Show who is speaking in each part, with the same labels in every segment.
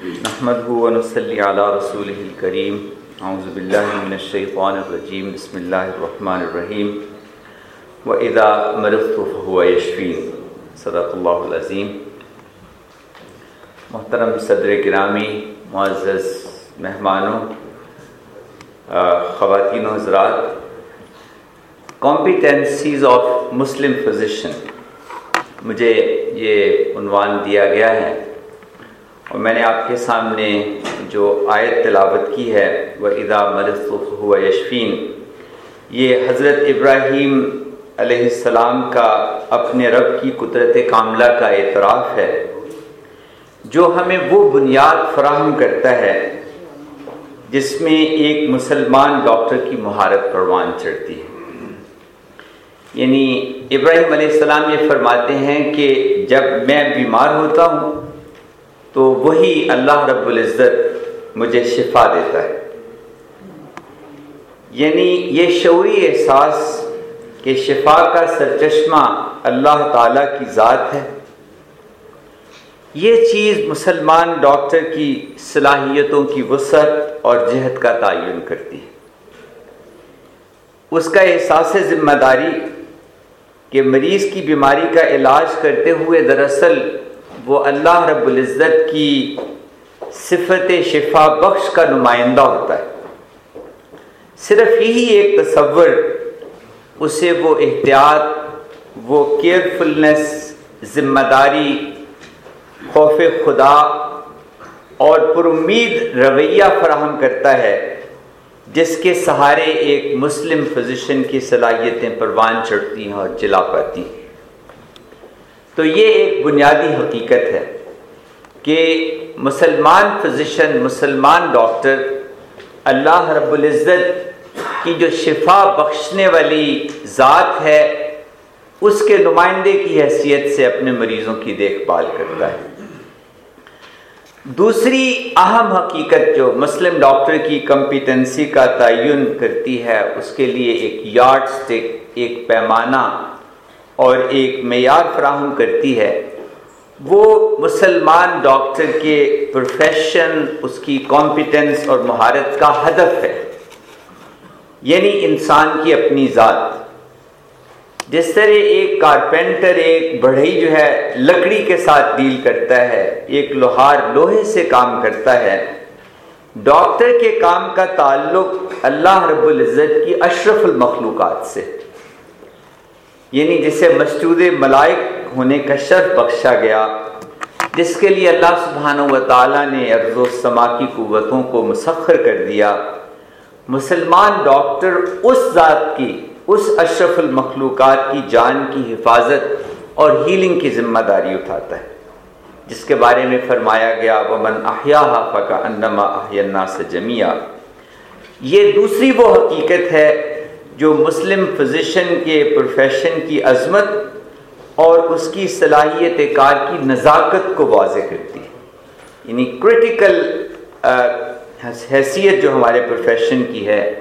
Speaker 1: نحمده ونصلي على رسوله الكريم. اعوذ بالله من الشيطان الرجيم. بسم الله الرحمن الرحيم. واذا مرضت فهو يشفين صدق الله العظیم محترم صدر گرامی، معزز مہمانوں خواتین و حضرات کمپیٹنسیز آف مسلم فزیشن مجھے یہ عنوان دیا گیا ہے اور میں نے آپ کے سامنے جو آیت تلاوت کی ہے وہ ادا مرف ہوا یشفین یہ حضرت ابراہیم علیہ السلام کا اپنے رب کی قدرت کاملہ کا اعتراف ہے۔ جو ہمیں وہ بنیاد فراہم کرتا ہے، جس میں ایک مسلمان ڈاکٹر کی مہارت پروان چڑھتی ہے۔ یعنی ابراہیم علیہ السلام یہ فرماتے ہیں کہ جب میں بیمار ہوتا ہوں تو وہی اللہ رب العزت مجھے شفا دیتا ہے۔ یعنی یہ شعوری احساس کہ شفا کا سرچشمہ اللہ تعالیٰ کی ذات ہے۔ یہ چیز مسلمان ڈاکٹر کی صلاحیتوں کی وسعت اور جہد کا تعین کرتی ہے۔ اس کا احساس ذمہ داری کہ مریض کی بیماری کا علاج کرتے ہوئے دراصل وہ اللہ رب العزت کی صفت شفا بخش کا نمائندہ ہوتا ہے۔ صرف یہی ایک تصور، اسے وہ احتیاط، وہ کیئرفلنس ذمہ داری خوف خدا اور پر امید رویہ فراہم کرتا ہے، جس کے سہارے ایک مسلم فزیشن کی صلاحیتیں پروان چڑھتی ہیں اور جلا پاتی ہیں۔ تو یہ ایک بنیادی حقیقت ہے کہ مسلمان فزیشن، مسلمان ڈاکٹر اللہ رب العزت کی جو شفا بخشنے والی ذات ہے، اس کے نمائندے کی حیثیت سے اپنے مریضوں کی دیکھ بھال کرتا ہے۔ دوسری اہم حقیقت جو مسلم ڈاکٹر کی کمپیٹنسی کا تعین کرتی ہے، اس کے لیے ایک یارڈ سٹک، ایک پیمانہ اور ایک معیار فراہم کرتی ہے۔ وہ مسلمان ڈاکٹر کے پروفیشن اس کی کمپیٹنس اور مہارت کا ہدف ہے۔ یعنی انسان کی اپنی ذات۔ جس طرح ایک کارپینٹر ایک بڑھئی جو ہے، لکڑی کے ساتھ ڈیل کرتا ہے، ایک لوہار لوہے سے کام کرتا ہے۔ ڈاکٹر کے کام کا تعلق اللہ رب العزت کی اشرف المخلوقات سے۔ یعنی جسے مشدود ملائک ہونے کا شرف بخشا گیا، جس کے لیے اللہ سبحانہ و تعالیٰ نے ارض و سما کی قوتوں کو مسخر کر دیا۔ مسلمان ڈاکٹر اس ذات کی، اس اشرف المخلوقات کی جان کی حفاظت اور ہیلنگ کی ذمہ داری اٹھاتا ہے، جس کے بارے میں فرمایا گیا، ومن احیاء فکا انما احینا سے جمیا یہ دوسری وہ حقیقت ہے جو مسلم فزیشن کے پروفیشن کی عظمت اور اس کی صلاحیت کار کی نزاکت کو واضح کرتی ہے۔ یعنی کرٹیکل حیثیت جو ہمارے پروفیشن کی ہے،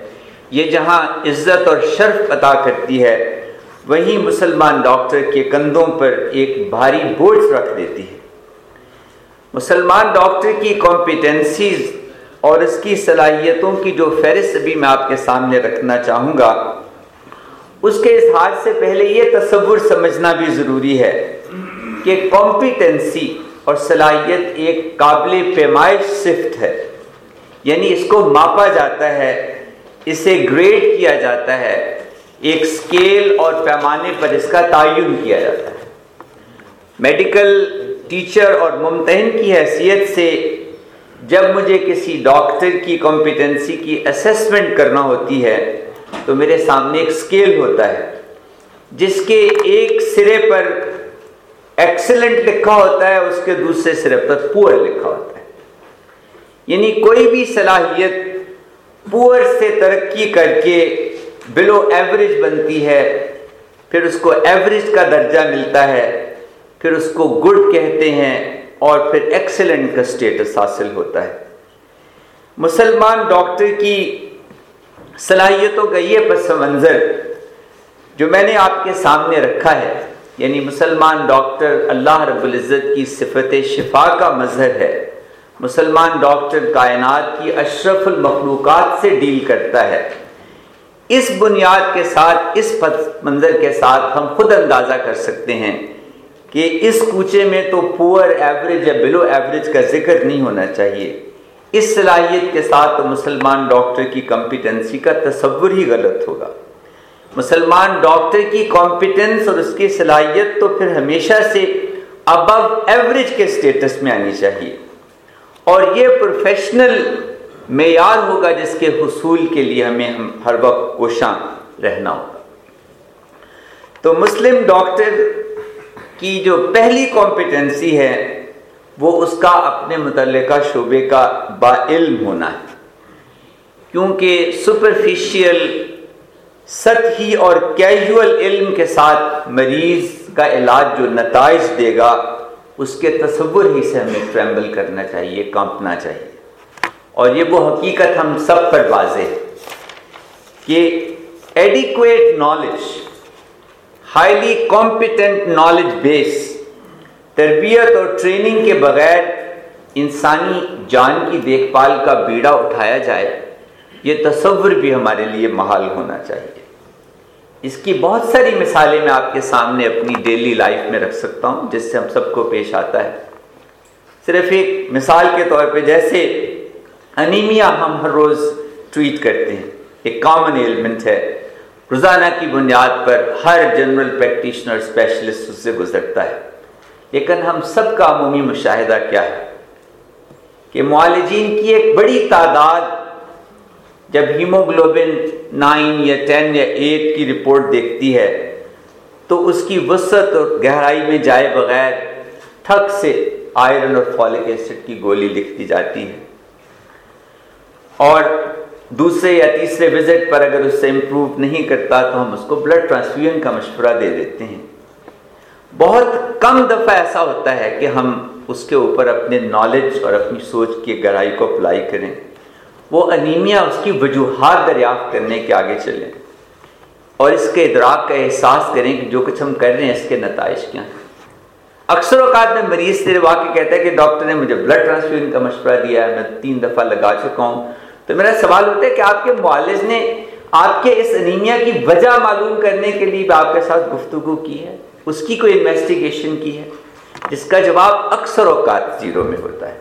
Speaker 1: یہ جہاں عزت اور شرف عطا کرتی ہے وہیں مسلمان ڈاکٹر کے کندھوں پر ایک بھاری بوجھ رکھ دیتی ہے۔ مسلمان ڈاکٹر کی کمپیٹنسیز اور اس کی صلاحیتوں کی جو فہرست ابھی میں آپ کے سامنے رکھنا چاہوں گا، اس کے اظہار سے پہلے یہ تصور سمجھنا بھی ضروری ہے کہ کمپیٹنسی اور صلاحیت ایک قابل پیمائش صفت ہے۔ یعنی اس کو ماپا جاتا ہے، اسے گریڈ کیا جاتا ہے، ایک سکیل اور پیمانے پر اس کا تعین کیا جاتا ہے۔ میڈیکل ٹیچر اور ممتحن کی حیثیت سے جب مجھے کسی ڈاکٹر کی کمپیٹنسی کی اسیسمنٹ کرنا ہوتی ہے، تو میرے سامنے ایک سکیل ہوتا ہے، جس کے ایک سرے پر ایکسلنٹ لکھا ہوتا ہے، اس کے دوسرے سرے پر پور لکھا ہوتا ہے۔ یعنی کوئی بھی صلاحیت پور سے ترقی کر کے بلو ایوریج بنتی ہے، پھر اس کو ایوریج کا درجہ ملتا ہے، پھر اس کو گڈ کہتے ہیں۔ اور پھر ایکسلنٹ کا سٹیٹس حاصل ہوتا ہے۔ مسلمان ڈاکٹر کی صلاحیتوں کا یہ پس منظر جو میں نے آپ کے سامنے رکھا ہے یعنی مسلمان ڈاکٹر اللہ رب العزت کی صفت شفا کا مظہر ہے۔ مسلمان ڈاکٹر کائنات کی اشرف المخلوقات سے ڈیل کرتا ہے۔ اس بنیاد کے ساتھ، اس منظر کے ساتھ ہم خود اندازہ کر سکتے ہیں۔ کہ اس کوچے میں تو پور ایوریج یا بلو ایوریج کا ذکر نہیں ہونا چاہیے۔ اس صلاحیت کے ساتھ مسلمان ڈاکٹر کی کمپیٹنسی کا تصور ہی غلط ہوگا۔ مسلمان ڈاکٹر کی کمپیٹنس اور اس کی صلاحیت تو پھر ہمیشہ سے ابو ایوریج کے سٹیٹس میں آنی چاہیے۔ اور یہ پروفیشنل معیار ہوگا جس کے حصول کے لیے ہمیں ہم ہر وقت کوشاں رہنا ہوگا۔ تو مسلم ڈاکٹر کی جو پہلی کمپیٹنسی ہے، وہ اس کا اپنے متعلقہ شعبے کا با علم ہونا ہے۔ کیونکہ سپرفیشیل سطحی اور کیجول علم کے ساتھ مریض کا علاج جو نتائج دے گا، اس کے تصور ہی سے ہمیں ٹریمبل کرنا چاہیے، کانپنا چاہیے۔ اور یہ وہ حقیقت ہم سب پر واضح ہے کہ adequate knowledge highly competent knowledge base تربیت اور ٹریننگ کے بغیر انسانی جان کی دیکھ بھال کا بیڑا اٹھایا جائے، یہ تصور بھی ہمارے لیے محال ہونا چاہیے۔ اس کی بہت ساری مثالیں میں آپ کے سامنے اپنی ڈیلی لائف میں رکھ سکتا ہوں، جس سے ہم سب کو پیش آتا ہے۔ صرف ایک مثال کے طور پہ، جیسے انیمیا ہم ہر روز ٹویٹ کرتے ہیں، ایک کامن ایلیمنٹ ہے۔ روزانہ کی بنیاد پر ہر جنرل پریکٹیشنر اسپیشلسٹ اس سے گزرتا ہے۔ لیکن ہم سب کا عمومی مشاہدہ کیا ہے؟ کہ معالجین کی ایک بڑی تعداد جب ہیموگلوبن نائن یا ٹین یا ایٹ کی رپورٹ دیکھتی ہے، تو اس کی وسعت اور گہرائی میں جائے بغیر تھک سے آئرن اور فولک ایسڈ کی گولی لکھتی جاتی ہے۔ اور دوسرے یا تیسرے وزٹ پر اگر اس سے امپروو نہیں کرتا تو ہم اس کو بلڈ ٹرانسفیوژن کا مشورہ دے دیتے ہیں۔ بہت کم دفعہ ایسا ہوتا ہے کہ ہم اس کے اوپر اپنے نالج اور اپنی سوچ کی گہرائی کو اپلائی کریں۔ وہ انیمیا اس کی وجوہات دریافت کرنے کے آگے چلیں۔ اور اس کے ادراک کا احساس کریں کہ جو کچھ ہم کر رہے ہیں اس کے نتائج کیا ہیں۔ اکثر اوقات میں مریض تیرے واقع کہتا ہے کہ ڈاکٹر نے مجھے بلڈ ٹرانسفیوژن کا مشورہ دیا ہے، میں تین دفعہ لگا چکا ہوں۔ تو میرا سوال ہوتا ہے کہ آپ کے معالج نے آپ کے اس انیمیا کی وجہ معلوم کرنے کے لیے آپ کے ساتھ گفتگو کی ہے؟ اس کی کوئی انویسٹیگیشن کی ہے؟ جس کا جواب اکثر اوقات زیرو میں ہوتا ہے۔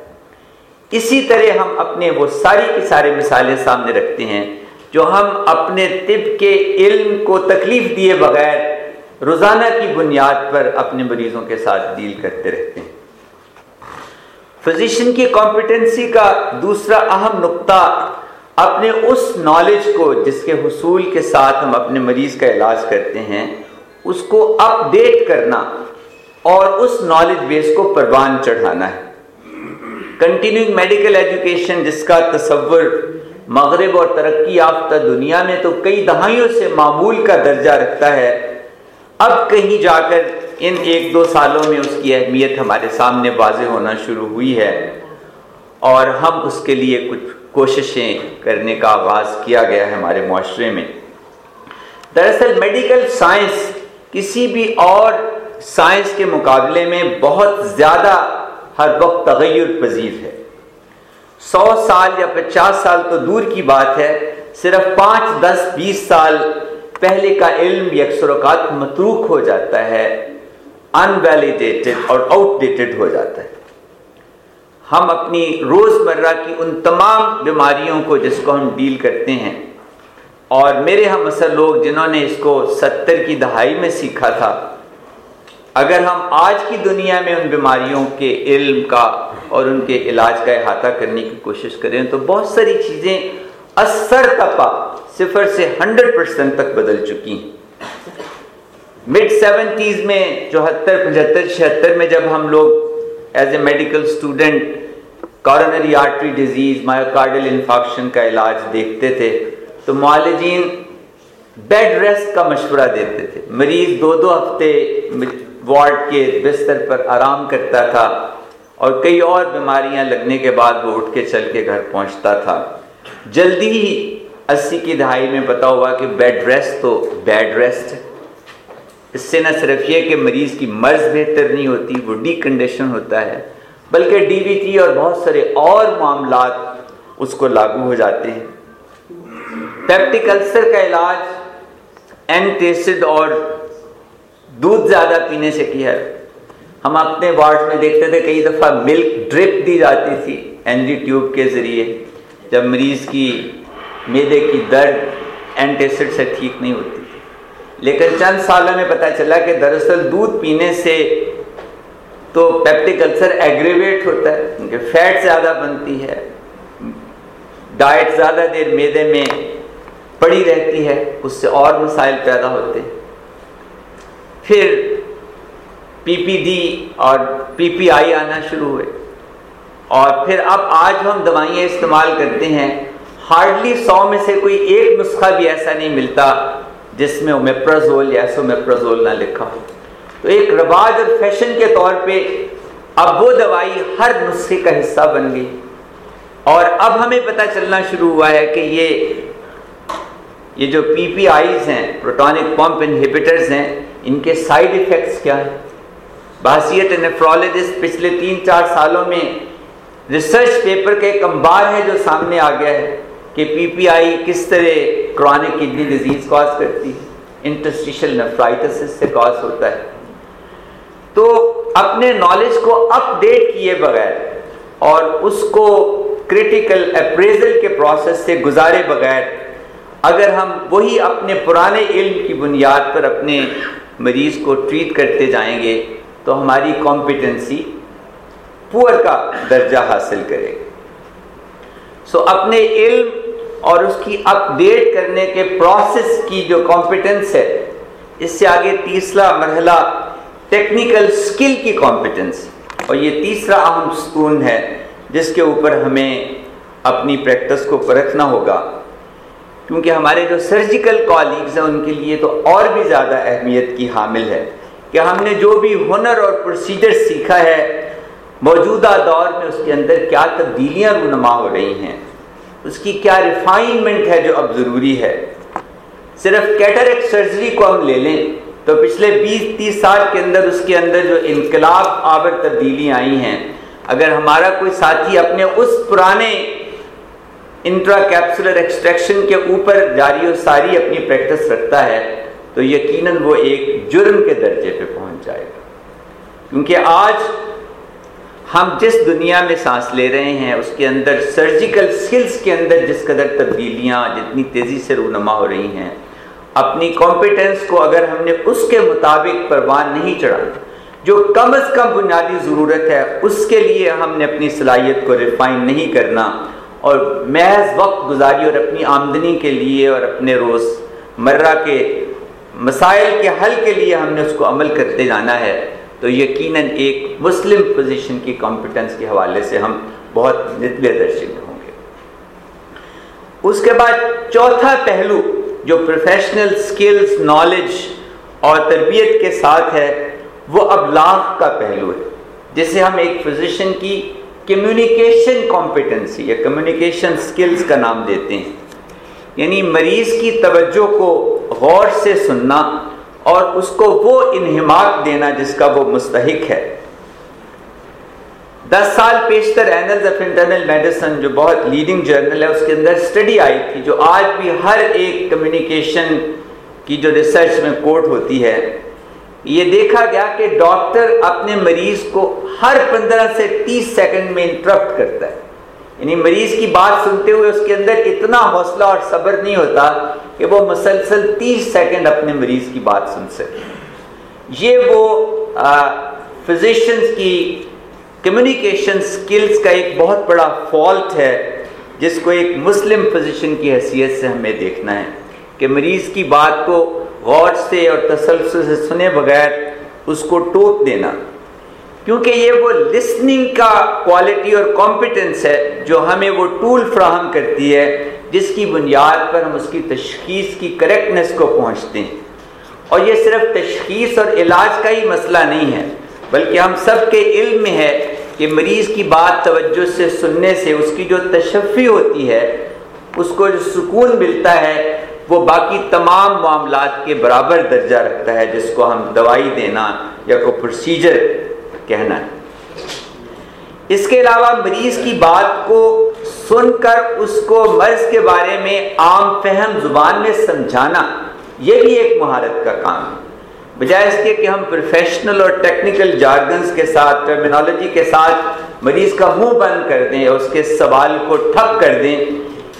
Speaker 1: اسی طرح ہم اپنے وہ ساری کی سارے مثالیں سامنے رکھتے ہیں جو ہم اپنے طب کے علم کو تکلیف دیے بغیر روزانہ کی بنیاد پر اپنے مریضوں کے ساتھ ڈیل کرتے رہتے ہیں۔ فزیشن کی کمپیٹنسی کا دوسرا اہم نقطہ اپنے اس نالج کو جس کے حصول کے ساتھ ہم اپنے مریض کا علاج کرتے ہیں، اس کو اپ ڈیٹ کرنا اور اس نالج بیس کو پروان چڑھانا ہے۔ کنٹینیوئنگ میڈیکل ایجوکیشن جس کا تصور مغرب اور ترقی یافتہ دنیا میں تو کئی دہائیوں سے معمول کا درجہ رکھتا ہے، اب کہیں جا کر ان ایک دو سالوں میں اس کی اہمیت ہمارے سامنے واضح ہونا شروع ہوئی ہے اور ہم اس کے لیے کچھ کوششیں کرنے کا آغاز کیا گیا ہے ہمارے معاشرے میں۔ دراصل میڈیکل سائنس کسی بھی اور سائنس کے مقابلے میں بہت زیادہ ہر وقت تغیر پذیر ہے۔ سو سال یا پچاس سال تو دور کی بات ہے، صرف پانچ، دس، بیس سال پہلے کا علم بھی اکثر اوقات متروک ہو جاتا ہے۔ انویلیڈیٹڈ اور آؤٹ ڈیٹڈ ہو جاتا ہے۔ ہم اپنی روز مرہ کی ان تمام بیماریوں کو جس کو ہم ڈیل کرتے ہیں، اور میرے ہم اصل لوگ جنہوں نے اس کو ستر کی دہائی میں سیکھا تھا، اگر ہم آج کی دنیا میں ان بیماریوں کے علم کا اور ان کے علاج کا احاطہ کرنے کی کوشش کریں تو بہت ساری چیزیں اثر تپا صفر سے ہنڈریڈ پرسینٹ تک بدل چکی ہیں۔ مڈ سیونٹیز میں چوہتر پچہتر چھہتر میں جب ہم لوگ as a medical student coronary artery disease myocardial infarction کا علاج دیکھتے تھے تو معالجین بیڈ ریسٹ کا مشورہ دیتے تھے۔ مریض دو دو ہفتے وارڈ کے بستر پر آرام کرتا تھا اور کئی اور بیماریاں لگنے کے بعد وہ اٹھ کے چل کے گھر پہنچتا تھا۔ جلدی ہی اسی کی دہائی میں پتا ہوا کہ بیڈ ریسٹ تو بیڈ ریسٹ اس سے نہ صرف یہ کہ مریض کی مرض بہتر نہیں ہوتی، وہ ڈی کنڈیشن ہوتا ہے، بلکہ ڈی بی ٹی اور بہت سارے اور معاملات اس کو لاگو ہو جاتے ہیں۔ پیپٹک السر کا علاج اینٹیسڈ اور دودھ زیادہ پینے سے کیا ہے۔ ہم اپنے وارڈ میں دیکھتے تھے، کئی دفعہ ملک ڈرپ دی جاتی تھی این جی ٹیوب کے ذریعے، جب مریض کی میدے کی درد اینٹیسڈ سے ٹھیک نہیں ہوتی۔ لیکن چند سالوں میں پتہ چلا کہ دراصل دودھ پینے سے تو پیپٹک السر ایگریویٹ ہوتا ہے، کیونکہ فیٹ زیادہ بنتی ہے، ڈائٹ زیادہ دیر میدے میں پڑی رہتی ہے، اس سے اور مسائل پیدا ہوتے ہیں۔ پھر پی پی ڈی اور پی پی آئی آنا شروع ہوئے۔ اور پھر اب آج ہم دوائیاں استعمال کرتے ہیں۔ ہارڈلی سو میں سے کوئی ایک نسخہ بھی ایسا نہیں ملتا۔ جس میں اومیپرازول یا ایسو میپرازول نہ لکھا ہو۔ تو ایک رواج اور فیشن کے طور پہ اب وہ دوائی ہر نسخے کا حصہ بن گئی۔ اور اب ہمیں پتہ چلنا شروع ہوا ہے کہ یہ یہ جو پی پی آئیز ہیں، پروٹونک پمپ انہیبیٹرز ہیں، ان کے سائیڈ ایفیکٹس کیا ہیں؟ بحثیت نیفرولوجسٹ پچھلے تین چار سالوں میں ریسرچ پیپر کا ایک امبار ہے جو سامنے آ گیا ہے۔ کہ پی پی آئی کس طرح کرونک کڈنی ڈیزیز کاز کرتی ہے؟ انٹرسٹیشل نیفرائٹس سے کاز ہوتا ہے۔ تو اپنے نالج کو اپ ڈیٹ کیے بغیر اور اس کو کریٹیکل اپریزل کے پروسیس سے گزارے بغیر اگر ہم وہی اپنے پرانے علم کی بنیاد پر اپنے مریض کو ٹریٹ کرتے جائیں گے تو ہماری کمپیٹنسی پور کا درجہ حاصل کرے گا سو اپنے علم اور اس کی اپ ڈیٹ کرنے کے پروسیس کی جو کمپیٹنس ہے، اس سے آگے تیسرا مرحلہ ٹیکنیکل سکل کی کمپیٹنس اور یہ تیسرا اہم ستون ہے جس کے اوپر ہمیں اپنی پریکٹس کو پرکھنا ہوگا. کیونکہ ہمارے جو سرجیکل کالیگز ہیں، ان کے لیے تو اور بھی زیادہ اہمیت کی حامل ہے کہ ہم نے جو بھی ہنر اور پروسیجر سیکھا ہے، موجودہ دور میں اس کے اندر کیا تبدیلیاں رونما ہو رہی ہیں۔ اس کی کیا ریفائنمنٹ ہے جو اب ضروری ہے؟ صرف کیٹریک سرجری کو ہم لے لیں تو پچھلے بیس، تیس سال کے اندر اس کے اندر جو انقلاب آور تبدیلیاں آئی ہیں، اگر ہمارا کوئی ساتھی اپنے اس پرانے انٹرا کیپسولر ایکسٹریکشن کے اوپر جاری و ساری اپنی پریکٹس رکھتا ہے، تو یقیناً وہ ایک جرم کے درجے پہ پہنچ جائے گا۔ کیونکہ آج ہم جس دنیا میں سانس لے رہے ہیں، اس کے اندر سرجیکل سکلز کے اندر جس قدر تبدیلیاں جتنی تیزی سے رونما ہو رہی ہیں، اپنی کمپیٹنس کو اگر ہم نے اس کے مطابق پروان نہیں چڑھا، جو کم از کم بنیادی ضرورت ہے، اس کے لیے ہم نے اپنی صلاحیت کو ریفائن نہیں کرنا۔ اور محض وقت گزاری اور اپنی آمدنی کے لیے اور اپنے روز مرہ کے مسائل کے حل کے لیے ہم نے اس کو عمل کرتے جانا ہے۔ تو یقیناً ایک مسلم پوزیشن کی کمپیٹنس کے حوالے سے ہم بہت نتلے درشن ہوں گے۔ اس کے بعد چوتھا پہلو جو پروفیشنل سکلز نالج اور تربیت کے ساتھ ہے، وہ ابلاغ کا پہلو ہے۔ جسے ہم ایک فزیشن کی کمیونیکیشن کمپیٹنسی یا کمیونیکیشن سکلز کا نام دیتے ہیں۔ یعنی مریض کی توجہ کو غور سے سننا اور اس کو وہ انہماک دینا جس کا وہ مستحق ہے۔ دس سال پیشتر اینلز آف انٹرنل میڈیسن جو بہت لیڈنگ جرنل ہے، اس کے اندر اسٹڈی آئی تھی، جو آج بھی ہر ایک کمیونیکیشن کی جو ریسرچ میں کوٹ ہوتی ہے۔ یہ دیکھا گیا کہ ڈاکٹر اپنے مریض کو ہر پندرہ سے تیس سیکنڈ میں انٹرپٹ کرتا ہے۔ یعنی مریض کی بات سنتے ہوئے اس کے اندر اتنا حوصلہ اور صبر نہیں ہوتا کہ وہ مسلسل تیس سیکنڈ اپنے مریض کی بات سن سکے۔ یہ وہ فزیشنز کی کمیونیکیشن سکلز کا ایک بہت بڑا فالٹ ہے، جس کو ایک مسلم فزیشن کی حیثیت سے ہمیں دیکھنا ہے کہ مریض کی بات کو غور سے اور تسلسل سے سنے بغیر اس کو ٹوک دینا۔ کیونکہ یہ وہ لسننگ کا کوالٹی اور کمپیٹنس ہے جو ہمیں وہ ٹول فراہم کرتی ہے جس کی بنیاد پر ہم اس کی تشخیص کی کریکٹنس کو پہنچتے ہیں۔ اور یہ صرف تشخیص اور علاج کا ہی مسئلہ نہیں ہے، بلکہ ہم سب کے علم میں ہے کہ مریض کی بات توجہ سے سننے سے اس کی جو تشفی ہوتی ہے، اس کو جو سکون ملتا ہے، وہ باقی تمام معاملات کے برابر درجہ رکھتا ہے، جس کو ہم دوائی دینا یا کوئی پروسیجر کہنا۔ ہے اس کے علاوہ مریض کی بات کو سن کر اس کو مرض کے بارے میں عام فہم زبان میں سمجھانا، یہ بھی ایک مہارت کا کام ہے۔ بجائے اس کے کہ ہم پروفیشنل اور ٹیکنیکل جارگنز کے ساتھ ٹرمینالوجی کے ساتھ مریض کا منہ بند کر دیں اور اس کے سوال کو ٹھپ کر دیں،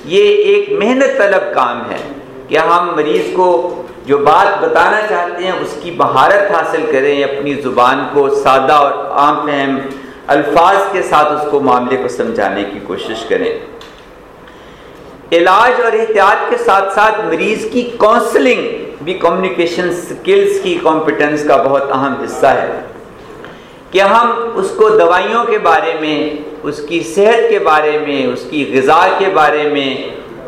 Speaker 1: یہ ایک محنت طلب کام ہے کہ ہم مریض کو جو بات بتانا چاہتے ہیں، اس کی مہارت حاصل کریں، اپنی زبان کو سادہ اور عام فہم الفاظ کے ساتھ اس کو معاملے کو سمجھانے کی کوشش کریں۔ علاج اور احتیاط کے ساتھ ساتھ مریض کی کونسلنگ بھی کمیونیکیشن سکلز کی کمپٹنس کا بہت اہم حصہ ہے کہ ہم اس کو دوائیوں کے بارے میں، اس کی صحت کے بارے میں، اس کی غذا کے بارے میں،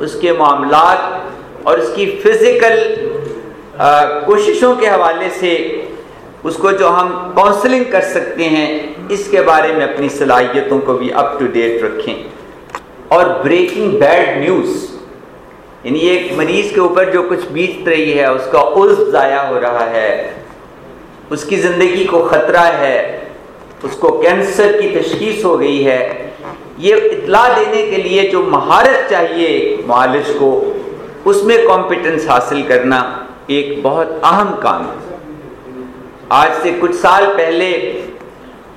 Speaker 1: اس کے معاملات اور اس کی فزیکل کوششوں کے حوالے سے اس کو جو ہم کونسلنگ کر سکتے ہیں، اس کے بارے میں اپنی صلاحیتوں کو بھی اپ ٹو ڈیٹ رکھیں۔ اور بریکنگ بیڈ نیوز یعنی ایک مریض کے اوپر جو کچھ بیت رہی ہے، اس کا عزب ضائع ہو رہا ہے، اس کی زندگی کو خطرہ ہے، اس کو کینسر کی تشخیص ہو گئی ہے، یہ اطلاع دینے کے لیے جو مہارت چاہیے معالج کو، اس میں کمپیٹنس حاصل کرنا ایک بہت اہم کام ہے۔ آج سے کچھ سال پہلے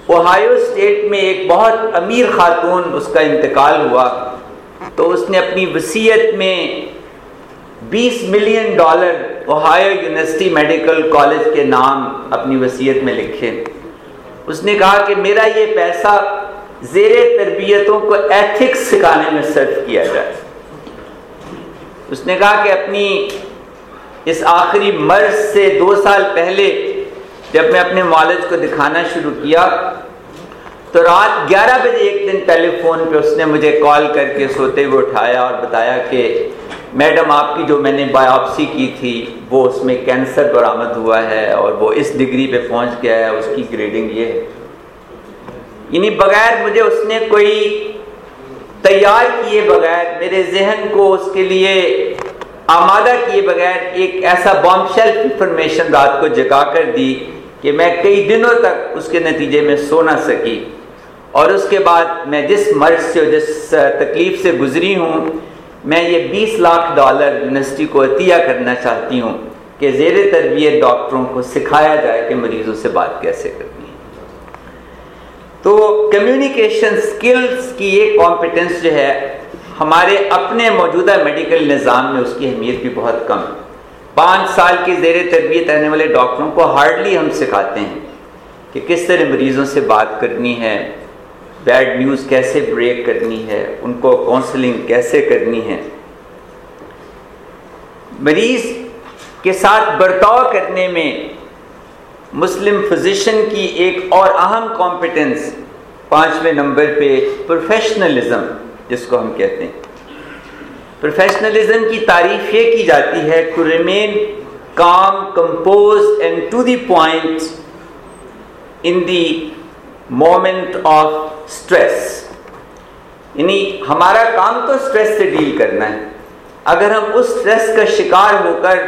Speaker 1: اوہایو اسٹیٹ میں ایک بہت امیر خاتون اس کا انتقال ہوا تو اس نے اپنی وسیعت میں بیس million dollar Ohio University medical college کے نام اپنی وسیعت میں لکھے۔ اس نے کہا کہ میرا یہ پیسہ زیر تربیتوں کو ایتھکس سکھانے میں صرف کیا جائے۔ اس نے کہا کہ اپنی اس آخری مرض سے دو سال پہلے جب میں اپنے والد کو دکھانا شروع کیا، تو رات گیارہ بجے ایک دن ٹیلی فون پہ اس نے مجھے کال کر کے سوتے ہوئے اٹھایا اور بتایا کہ میڈم، آپ کی جو میں نے بایوپسی کی تھی، وہ اس میں کینسر برآمد ہوا ہے اور وہ اس ڈگری پہ پہنچ گیا ہے، اس کی گریڈنگ یہ ہے۔ یعنی بغیر مجھے اس نے کوئی تیار کیے بغیر، میرے ذہن کو اس کے لیے آمادہ کیے بغیر ایک ایسا بام شیلف انفارمیشن رات کو جگا کر دی کہ میں کئی دنوں تک اس کے نتیجے میں سو نہ سکی اور اس کے بعد میں جس مرض سے جس تکلیف سے گزری ہوں، میں یہ بیس لاکھ ڈالر یونیورسٹی کو عطیہ کرنا چاہتی ہوں کہ زیر تربیت ڈاکٹروں کو سکھایا جائے کہ مریضوں سے بات کیسے کرنی ہے۔ تو کمیونیکیشن سکلز کی یہ کمپٹنس جو ہے، ہمارے اپنے موجودہ میڈیکل نظام میں اس کی اہمیت بھی بہت کم ہے۔ پانچ سال کی زیر تربیت رہنے والے ڈاکٹروں کو ہارڈلی ہم سکھاتے ہیں کہ کس طرح مریضوں سے بات کرنی ہے، بیڈ نیوز کیسے بریک کرنی ہے، ان کو کونسلنگ کیسے کرنی ہے۔ مریض کے ساتھ برتاؤ کرنے میں مسلم فزیشن کی ایک اور اہم کمپٹنس پانچویں نمبر پہ پروفیشنلزم، جس کو ہم کہتے ہیں۔ پروفیشنلزم کی تعریف یہ کی جاتی ہے to remain calm composed and to the point in the moment of stress یعنی ہمارا کام تو اسٹریس سے ڈیل کرنا ہے. اگر ہم اس اسٹریس کا شکار ہو کر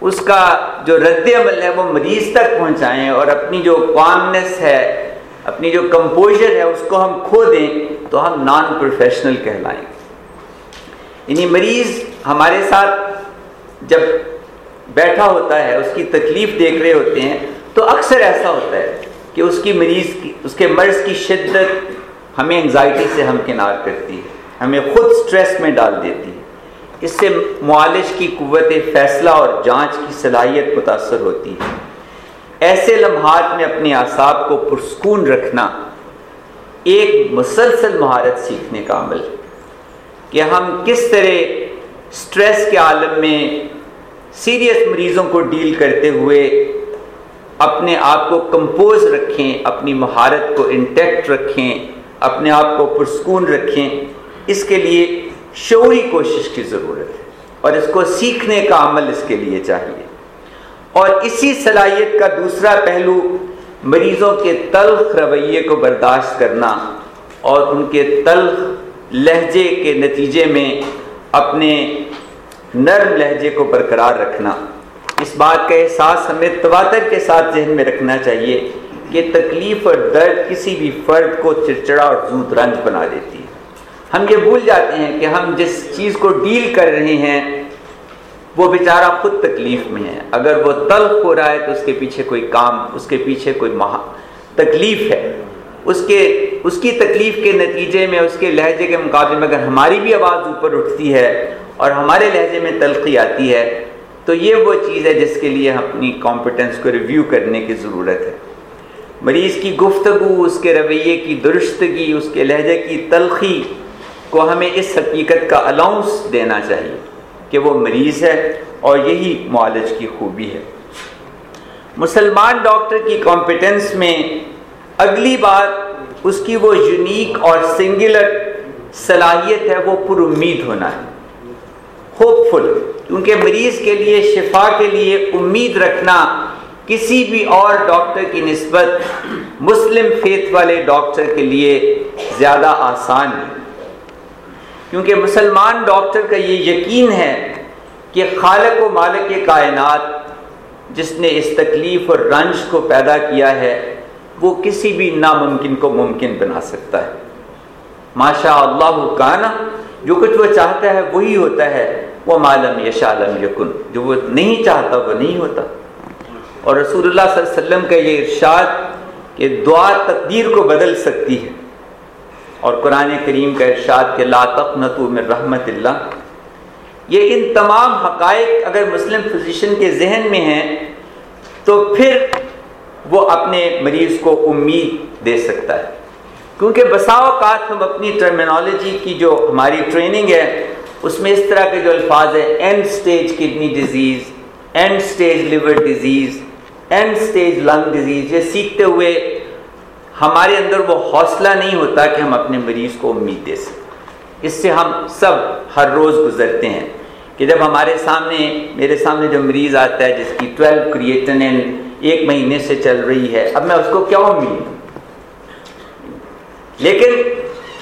Speaker 1: اس کا جو رد عمل ہے وہ مریض تک پہنچائیں اور اپنی جو کامنس ہے، اپنی جو کمپوزر ہے اس کو ہم کھو دیں، تو ہم نان پروفیشنل کہلائیں۔ گے یعنی مریض ہمارے ساتھ جب بیٹھا ہوتا ہے، اس کی تکلیف دیکھ رہے ہوتے ہیں، تو اکثر ایسا ہوتا ہے کہ اس کی مریض کی، اس کے مرض کی شدت ہمیں انگزائٹی سے ہم کنار کرتی ہے، ہمیں خود سٹریس میں ڈال دیتی ہے۔ اس سے معالج کی قوت، فیصلہ اور جانچ کی صلاحیت متاثر ہوتی ہے۔ ایسے لمحات میں اپنے اعصاب کو پرسکون رکھنا ایک مسلسل مہارت سیکھنے کا عمل ہے۔ کہ ہم کس طرح سٹریس کے عالم میں سیریس مریضوں کو ڈیل کرتے ہوئے اپنے آپ کو کمپوز رکھیں، اپنی مہارت کو انٹیکٹ رکھیں، اپنے آپ کو پرسکون رکھیں، اس کے لیے شعوری کوشش کی ضرورت ہے اور اس کو سیکھنے کا عمل اس کے لیے چاہیے۔ اور اسی صلاحیت کا دوسرا پہلو، مریضوں کے تلخ رویے کو برداشت کرنا اور ان کے تلخ لہجے کے نتیجے میں اپنے نرم لہجے کو برقرار رکھنا۔ اس بات کا احساس ہمیں تواتر کے ساتھ ذہن میں رکھنا چاہیے کہ تکلیف اور درد کسی بھی فرد کو چڑچڑا اور زود رنج بنا دیتی ہے۔ ہم یہ بھول جاتے ہیں کہ ہم جس چیز کو ڈیل کر رہے ہیں، وہ بیچارہ خود تکلیف میں ہے۔ اگر وہ تلخ ہو رہا ہے تو اس کے پیچھے کوئی کام، اس کے پیچھے کوئی مہا تکلیف ہے۔ اس کے اس کی تکلیف کے نتیجے میں، اس کے لہجے کے مقابلے میں اگر ہماری بھی آواز اوپر اٹھتی ہے اور ہمارے لہجے میں تلخی آتی ہے، تو یہ وہ چیز ہے جس کے لیے اپنی کمپٹنس کو ریویو کرنے کی ضرورت ہے۔ مریض کی گفتگو، اس کے رویے کی درستگی، اس کے لہجے کی تلخی کو ہمیں اس حقیقت کا الاؤنس دینا چاہیے کہ وہ مریض ہے اور یہی معالج کی خوبی ہے۔ مسلمان ڈاکٹر کی کمپٹنس میں اگلی بات اس کی وہ یونیک اور سنگولر صلاحیت ہے، وہ پر امید ہونا ہے۔ ہوپ فل کیونکہ مریض کے لیے، شفا کے لیے امید رکھنا کسی بھی اور ڈاکٹر کی نسبت مسلم فیت والے ڈاکٹر کے لیے زیادہ آسان ہے۔ کیونکہ مسلمان ڈاکٹر کا یہ یقین ہے کہ خالق و مالک کائنات، جس نے اس تکلیف اور رنج کو پیدا کیا ہے وہ کسی بھی ناممکن کو ممکن بنا سکتا ہے۔ ماشاء اللہ کانا جو کچھ وہ چاہتا ہے وہی ہوتا ہے۔ وہ معلوم یشالم یقن جو وہ نہیں چاہتا وہ نہیں ہوتا۔ اور رسول اللہ صلی اللہ علیہ وسلم کا یہ ارشاد کہ دعا تقدیر کو بدل سکتی ہے۔ اور قرآن کریم کا ارشاد کہ لا تقنطو من رحمت اللہ۔ یہ ان تمام حقائق اگر مسلم فزیشن کے ذہن میں ہیں تو پھر وہ اپنے مریض کو امید دے سکتا ہے۔ کیونکہ بسا اوقات ہم اپنی ٹرمینالوجی کی جو ہماری ٹریننگ ہے، اس میں اس طرح کے جو الفاظ ہیں end stage kidney disease end stage liver disease end stage lung disease یہ سیکھتے ہوئے ہمارے اندر وہ حوصلہ نہیں ہوتا کہ ہم اپنے مریض کو امید دے سکیں۔ اس سے ہم سب ہر روز گزرتے ہیں کہ جب ہمارے سامنے، میرے سامنے جو مریض آتا ہے، جس کی ٹویلو کریٹن ایک مہینے سے چل رہی ہے۔ اب میں اس کو کیا امید لیکن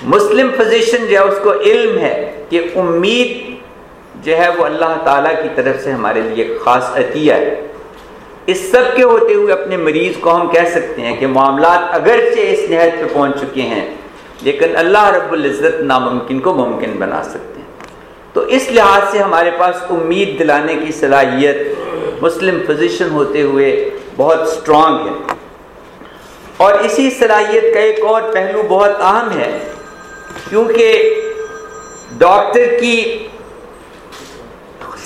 Speaker 1: مسلم فزیشن جو ہے، اس کو علم ہے کہ امید جو ہے، وہ اللہ تعالیٰ کی طرف سے ہمارے لیے خاص عطیہ ہے۔ اس سب کے ہوتے ہوئے اپنے مریض کو ہم کہہ سکتے ہیں کہ معاملات اگرچہ اس نہایت پہ پہنچ چکے ہیں، لیکن اللہ رب العزت ناممکن کو ممکن بنا سکتے ہیں۔ تو اس لحاظ سے ہمارے پاس امید دلانے کی صلاحیت مسلم فزیشن ہوتے ہوئے بہت سٹرانگ ہے۔ اور اسی صلاحیت کا ایک اور پہلو بہت اہم ہے، کیونکہ ڈاکٹر کی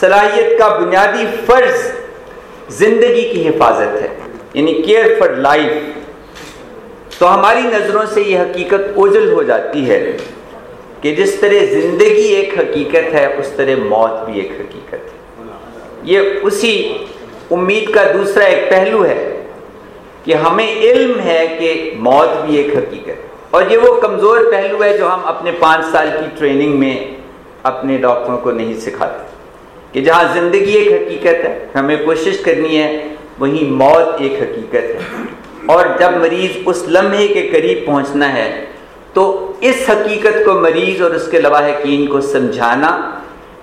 Speaker 1: صلاحیت کا بنیادی فرض زندگی کی حفاظت ہے یعنی کیئر فار لائف تو ہماری نظروں سے یہ حقیقت اوجل ہو جاتی ہے کہ جس طرح زندگی ایک حقیقت ہے، اس طرح موت بھی ایک حقیقت ہے۔ یہ اسی امید کا دوسرا ایک پہلو ہے کہ ہمیں علم ہے کہ موت بھی ایک حقیقت اور یہ وہ کمزور پہلو ہے جو ہم اپنے پانچ سال کی ٹریننگ میں اپنے ڈاکٹروں کو نہیں سکھاتے۔ کہ جہاں زندگی ایک حقیقت ہے، ہمیں کوشش کرنی ہے، وہیں موت ایک حقیقت ہے۔ اور جب مریض اس لمحے کے قریب پہنچنا ہے، تو اس حقیقت کو مریض اور اس کے لواحقین کو سمجھانا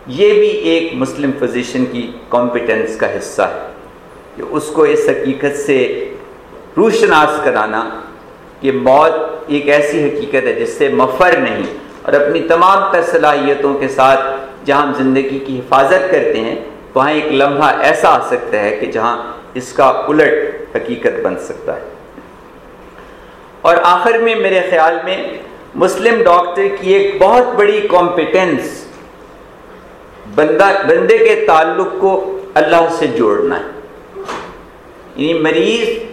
Speaker 1: یہ بھی ایک مسلم فزیشن کی کمپٹنس کا حصہ ہے کہ اس کو اس حقیقت سے روشناس کرانا کہ موت ایک ایسی حقیقت ہے جس سے مفر نہیں اور اپنی تمام تر صلاحیتوں کے ساتھ جہاں ہم زندگی کی حفاظت کرتے ہیں، وہاں ایک لمحہ ایسا آ سکتا ہے کہ جہاں اس کا الٹ حقیقت بن سکتا ہے۔ اور آخر میں میرے خیال میں مسلم ڈاکٹر کی ایک بہت بڑی کمپیٹنس بندہ بندے کے تعلق کو اللہ سے جوڑنا ہے۔ یعنی مریض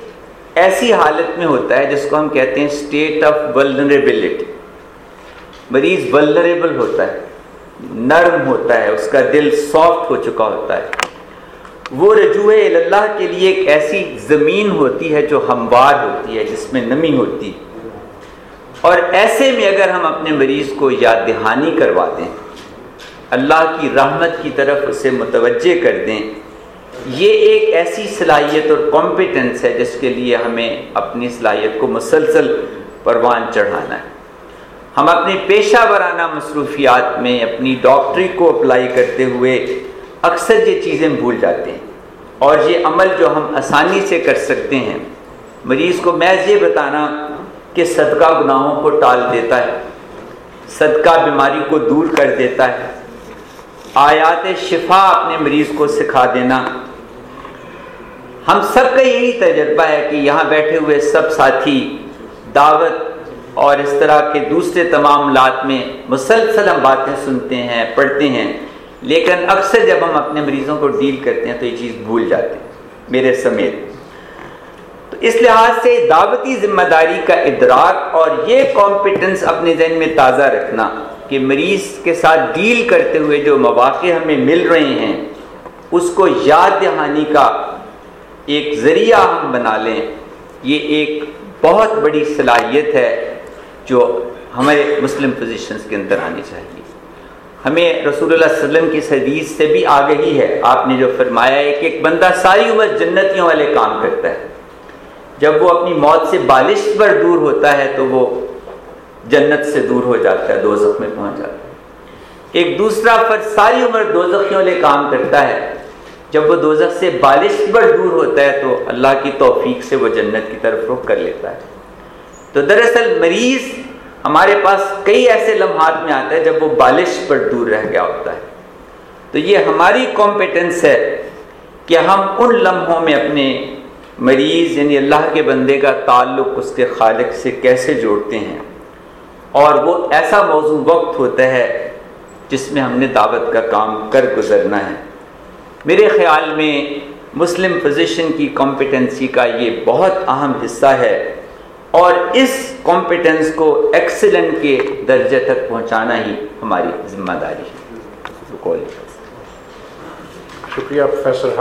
Speaker 1: ایسی حالت میں ہوتا ہے جس کو ہم کہتے ہیں اسٹیٹ آف ولنریبلٹی مریض ولنریبل ہوتا ہے، نرم ہوتا ہے، اس کا دل سافٹ ہو چکا ہوتا ہے۔ وہ رجوع اللہ کے لیے ایک ایسی زمین ہوتی ہے جو ہموار ہوتی ہے، جس میں نمی ہوتی ہے۔ اور ایسے میں اگر ہم اپنے مریض کو یاد دہانی کروا دیں اللہ کی رحمت کی طرف اسے متوجہ کر دیں۔ یہ ایک ایسی صلاحیت اور کمپیٹنس ہے جس کے لیے ہمیں اپنی صلاحیت کو مسلسل پروان چڑھانا ہے۔ ہم اپنی پیشہ ورانہ مصروفیات میں اپنی ڈاکٹری کو اپلائی کرتے ہوئے اکثر یہ چیزیں بھول جاتے ہیں۔ اور یہ عمل جو ہم آسانی سے کر سکتے ہیں۔ مریض کو محض یہ بتانا کہ صدقہ گناہوں کو ٹال دیتا ہے، صدقہ بیماری کو دور کر دیتا ہے۔ آیات شفا اپنے مریض کو سکھا دینا۔ ہم سب کا یہی تجربہ ہے کہ یہاں بیٹھے ہوئے سب ساتھی دعوت اور اس طرح کے دوسرے تمام لات میں مسلسل ہم باتیں سنتے ہیں، پڑھتے ہیں۔ لیکن اکثر جب ہم اپنے مریضوں کو ڈیل کرتے ہیں تو یہ چیز بھول جاتے ہیں، میرے سمیت۔ تو اس لحاظ سے دعوتی ذمہ داری کا ادراک اور یہ کمپیٹنس اپنے ذہن میں تازہ رکھنا۔ کہ مریض کے ساتھ ڈیل کرتے ہوئے جو مواقع ہمیں مل رہے ہیں، اس کو یاد دہانی کا ایک ذریعہ ہم بنا لیں۔ یہ ایک بہت بڑی صلاحیت ہے جو ہمارے مسلم پوزیشنز کے اندر آنی چاہیے۔ ہمیں رسول اللہ علیہ وسلم کی حدیث سے بھی آگہی ہے۔ آپ نے جو فرمایا ہے کہ ایک بندہ ساری عمر جنتیوں والے کام کرتا ہے۔ جب وہ اپنی موت سے بالش پر دور ہوتا ہے تو وہ جنت سے دور ہو جاتا ہے دو میں پہنچ جاتا ہے۔ ایک دوسرا فرد ساری عمر دو والے کام کرتا ہے۔ جب وہ دوزخ سے بالش پر دور ہوتا ہے تو اللہ کی توفیق سے وہ جنت کی طرف رخ کر لیتا ہے۔ تو دراصل مریض ہمارے پاس کئی ایسے لمحات میں آتا ہے جب وہ بالش پر دور رہ گیا ہوتا ہے۔ تو یہ ہماری کمپیٹنس ہے کہ ہم ان لمحوں میں اپنے مریض یعنی اللہ کے بندے کا تعلق اس کے خالق سے کیسے جوڑتے ہیں۔ اور وہ ایسا موضوع وقت ہوتا ہے جس میں ہم نے دعوت کا کام کر گزرنا ہے۔ میرے خیال میں مسلم فزیشن کی کمپیٹنسی کا یہ بہت اہم حصہ ہے اور اس کمپیٹنس کو ایکسلنٹ کے درجے تک پہنچانا ہی ہماری ذمہ داری ہے۔
Speaker 2: شکریہ پروفیسر۔